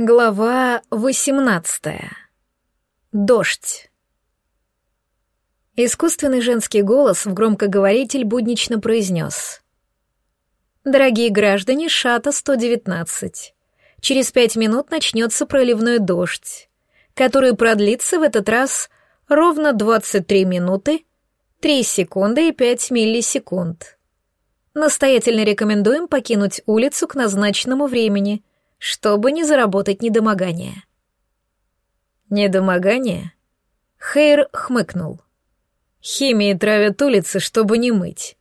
Глава 18. Дождь. Искусственный женский голос в громкоговоритель буднично произнес. «Дорогие граждане, шата 119. Через пять минут начнется проливной дождь, который продлится в этот раз ровно 23 минуты, 3 секунды и 5 миллисекунд. Настоятельно рекомендуем покинуть улицу к назначенному времени — чтобы не заработать недомогание. Недомогание? Хейр хмыкнул. Химией травят улицы, чтобы не мыть.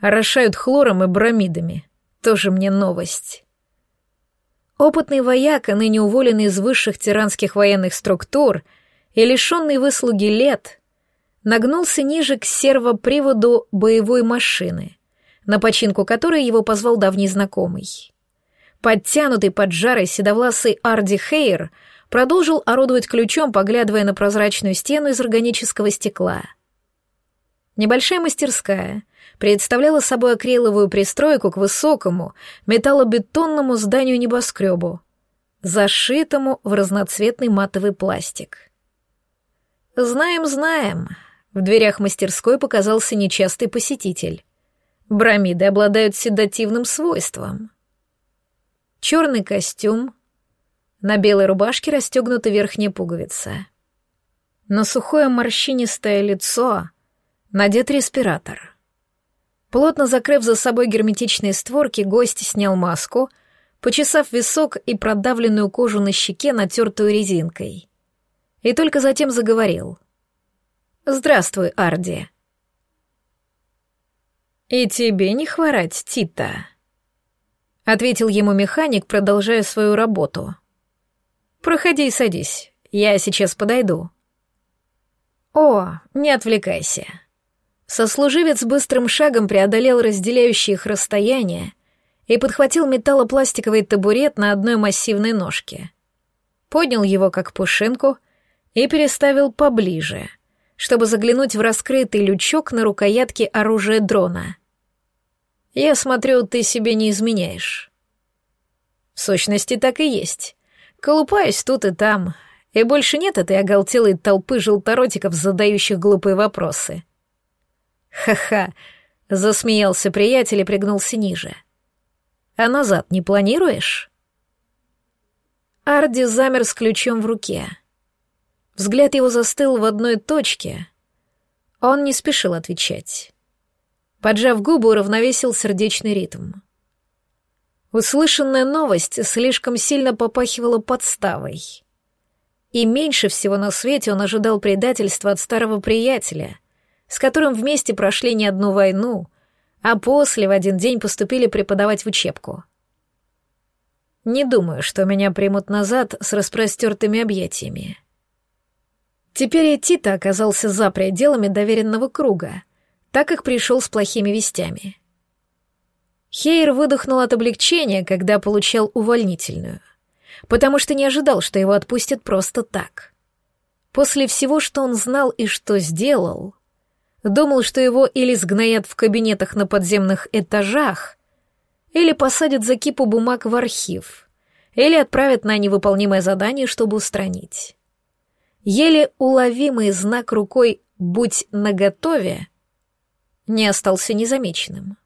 Орошают хлором и бромидами. Тоже мне новость. Опытный вояка, ныне уволенный из высших тиранских военных структур и лишенный выслуги лет, нагнулся ниже к сервоприводу боевой машины, на починку которой его позвал давний знакомый. Подтянутый под жарой седовласый Арди Хейр продолжил орудовать ключом, поглядывая на прозрачную стену из органического стекла. Небольшая мастерская представляла собой акриловую пристройку к высокому металлобетонному зданию небоскребу, зашитому в разноцветный матовый пластик. «Знаем, знаем», — в дверях мастерской показался нечастый посетитель. Бромиды обладают седативным свойством — черный костюм, на белой рубашке расстегнута верхняя пуговица. На сухое морщинистое лицо надет респиратор. Плотно закрыв за собой герметичные створки, гость снял маску, почесав висок и продавленную кожу на щеке, натертую резинкой. И только затем заговорил. «Здравствуй, Арди». «И тебе не хворать, Тита», — ответил ему механик, продолжая свою работу. «Проходи и садись, я сейчас подойду». «О, не отвлекайся». Сослуживец быстрым шагом преодолел разделяющие их расстояние и подхватил металлопластиковый табурет на одной массивной ножке. Поднял его как пушинку и переставил поближе, чтобы заглянуть в раскрытый лючок на рукоятке оружия дрона — я смотрю, ты себе не изменяешь. В сущности, так и есть. Колупаюсь тут и там, и больше нет этой оголтелой толпы желторотиков, задающих глупые вопросы. Ха-ха, засмеялся приятель и пригнулся ниже. А назад не планируешь? Арди замер с ключом в руке. Взгляд его застыл в одной точке. Он не спешил отвечать. Поджав губы, уравновесил сердечный ритм. Услышанная новость слишком сильно попахивала подставой. И меньше всего на свете он ожидал предательства от старого приятеля, с которым вместе прошли не одну войну, а после в один день поступили преподавать в учебку. Не думаю, что меня примут назад с распростертыми объятиями. Теперь и Тита оказался за пределами доверенного круга — так как пришел с плохими вестями. Хейр выдохнул от облегчения, когда получал увольнительную, потому что не ожидал, что его отпустят просто так. После всего, что он знал и что сделал, думал, что его или сгноят в кабинетах на подземных этажах, или посадят за кипу бумаг в архив, или отправят на невыполнимое задание, чтобы устранить. Еле уловимый знак рукой «будь наготове» не остался незамеченным.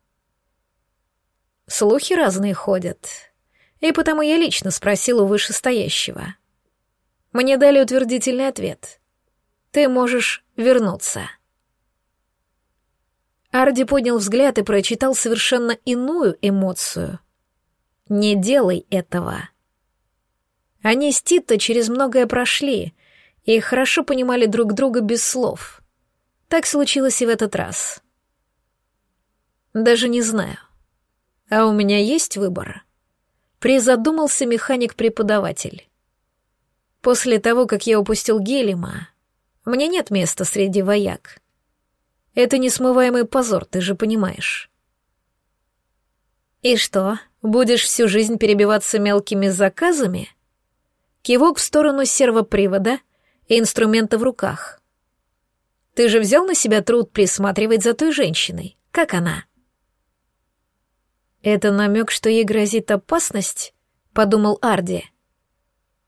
Слухи разные ходят, и потому я лично спросил у вышестоящего. Мне дали утвердительный ответ. Ты можешь вернуться. Арди поднял взгляд и прочитал совершенно иную эмоцию. «Не делай этого». Они с Титто через многое прошли и хорошо понимали друг друга без слов. Так случилось и в этот раз. Даже не знаю. А у меня есть выбор? Призадумался механик-преподаватель. После того, как я упустил Гелима, мне нет места среди вояк. Это несмываемый позор, ты же понимаешь. И что, будешь всю жизнь перебиваться мелкими заказами? Кивок в сторону сервопривода и инструмента в руках. Ты же взял на себя труд присматривать за той женщиной. Как она? — «Это намек, что ей грозит опасность?» — подумал Арди.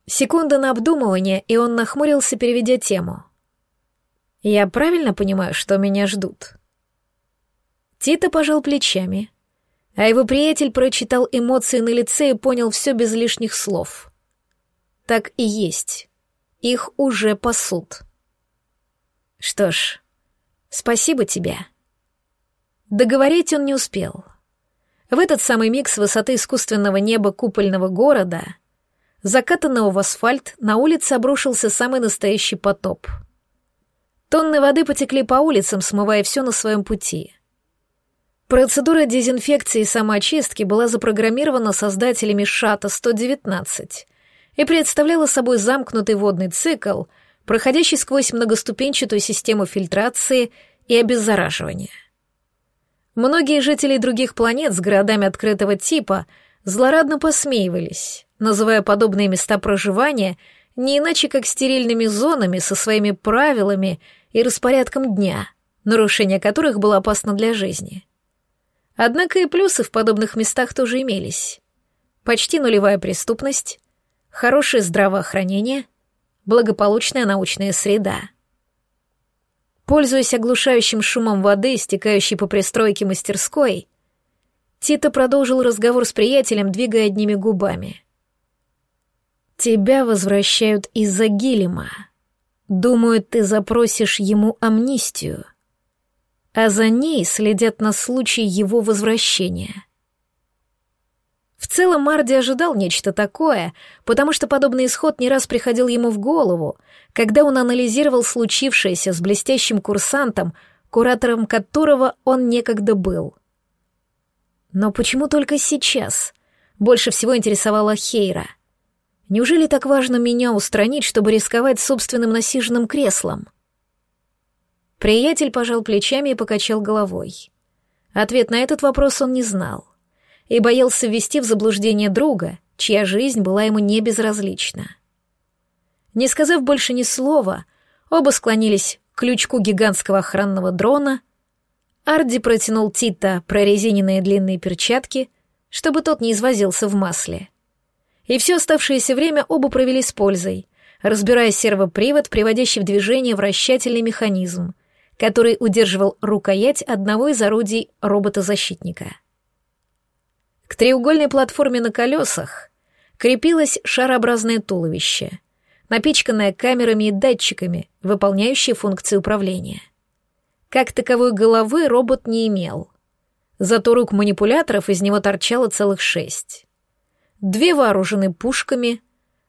Секунда на обдумывание, и он нахмурился, переведя тему. «Я правильно понимаю, что меня ждут?» Тита пожал плечами, а его приятель прочитал эмоции на лице и понял все без лишних слов. Так и есть. Их уже пасут. Что ж, спасибо тебе. Договорить он не успел. В этот самый миг с высоты искусственного неба купольного города, закатанного в асфальт, на улице обрушился самый настоящий потоп. Тонны воды потекли по улицам, смывая все на своем пути — Процедура дезинфекции и самоочистки была запрограммирована создателями ШАТа-119 и представляла собой замкнутый водный цикл, проходящий сквозь многоступенчатую систему фильтрации и обеззараживания. Многие жители других планет с городами открытого типа злорадно посмеивались, называя подобные места проживания не иначе как стерильными зонами со своими правилами и распорядком дня, нарушение которых было опасно для жизни. Однако и плюсы в подобных местах тоже имелись. Почти нулевая преступность, хорошее здравоохранение, благополучная научная среда. Пользуясь оглушающим шумом воды, стекающей по пристройке мастерской, Тита продолжил разговор с приятелем, двигая одними губами. «Тебя возвращают из-за Гилема. Думаю, ты запросишь ему амнистию» а за ней следят на случай его возвращения. В целом Марди ожидал нечто такое, потому что подобный исход не раз приходил ему в голову, когда он анализировал случившееся с блестящим курсантом, куратором которого он некогда был. Но почему только сейчас? Больше всего интересовала Хейра. Неужели так важно меня устранить, чтобы рисковать собственным насиженным креслом? — Приятель пожал плечами и покачал головой. Ответ на этот вопрос он не знал и боялся ввести в заблуждение друга, чья жизнь была ему не безразлична. Не сказав больше ни слова, оба склонились к ключку гигантского охранного дрона. Арди протянул Тита прорезиненные длинные перчатки, чтобы тот не извозился в масле. И все оставшееся время оба провели с пользой, разбирая сервопривод, приводящий в движение вращательный механизм, который удерживал рукоять одного из орудий робота-защитника. К треугольной платформе на колесах крепилось шарообразное туловище, напичканное камерами и датчиками, выполняющие функции управления. Как таковой головы робот не имел. Зато рук манипуляторов из него торчало целых шесть. Две вооружены пушками,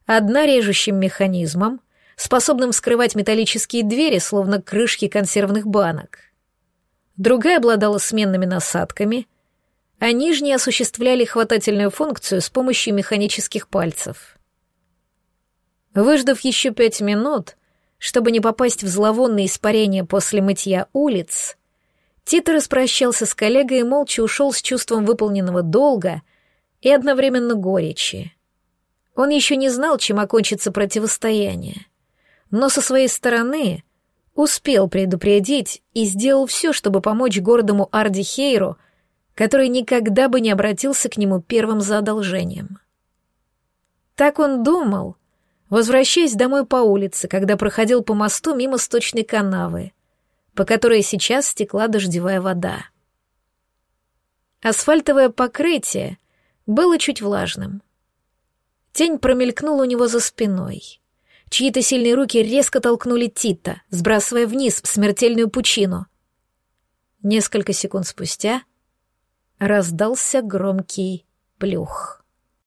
одна режущим механизмом, способным вскрывать металлические двери, словно крышки консервных банок. Другая обладала сменными насадками, а нижние осуществляли хватательную функцию с помощью механических пальцев. Выждав еще пять минут, чтобы не попасть в зловонное испарение после мытья улиц, Тит распрощался с коллегой и молча ушел с чувством выполненного долга и одновременно горечи. Он еще не знал, чем окончится противостояние но со своей стороны успел предупредить и сделал все, чтобы помочь гордому Арди Хейру, который никогда бы не обратился к нему первым за одолжением. Так он думал, возвращаясь домой по улице, когда проходил по мосту мимо сточной канавы, по которой сейчас стекла дождевая вода. Асфальтовое покрытие было чуть влажным. Тень промелькнула у него за спиной. Чьи-то сильные руки резко толкнули Тита, сбрасывая вниз в смертельную пучину. Несколько секунд спустя раздался громкий плюх.